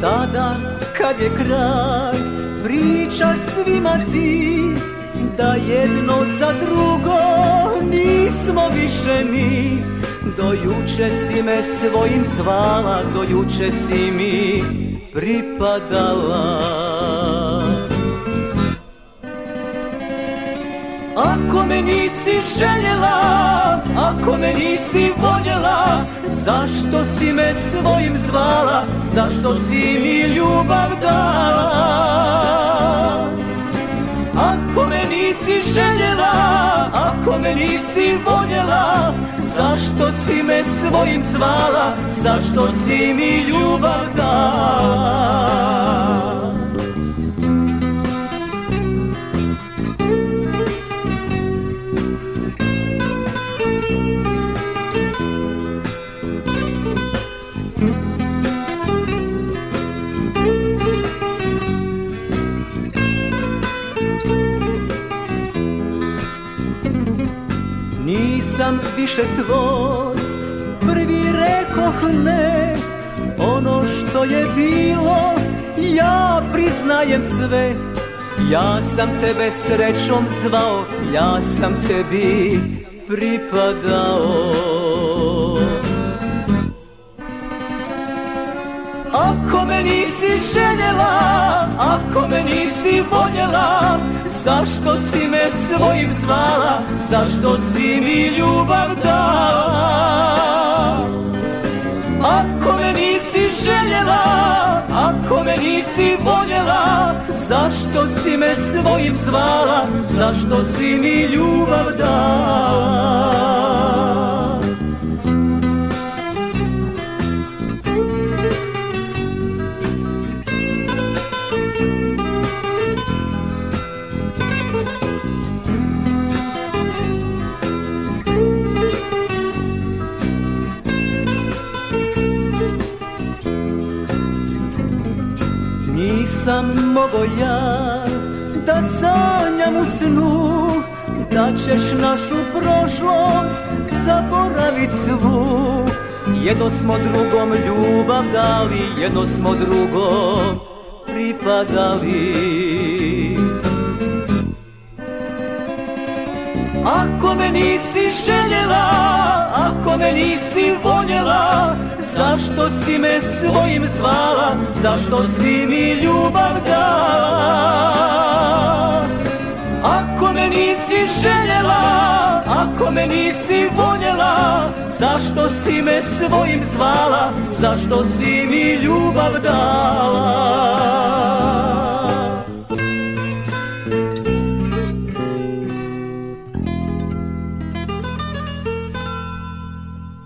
Sada kad je kraj Pričaš svima ti Da jedno za drugo Nismo više mi. Do juče si me svojim zvala Do juče si mi pripadala. Ako me nisi željela, ako me nisi voljela Zašto si me svojim zvala, zašto si mi ljubav dala ako me nisi voljela Zašto si me svojim zvala, zašto si mi ljubav dala Nisam više tvoj, prvi rekoh ne Ono što je bilo, ja priznajem sve. Ja sam tebe srećom zvao, ja sam tebi pripadao. Ako me nisi željela, ako me nisi voljela Zašto si me svojim zvala, zašto si mi ljubav dala? Ako me nisi željela, ako me nisi voljela Zašto si me svojim zvala, zašto si mi ljubav dala Nisam mogo ja da sanjam u snu Da ćeš našu prošlost zaboravit svu. Jedno smo drugom ljubav dali, jedno smo drugom pripadali. Ako me nisi željela, ako me nisi voljela Zašto si me svojim zvala, zašto si mi ljubav dala? Ako me nisi željela, ako me nisi voljela Zašto si me svojim zvala, zašto si mi ljubav dala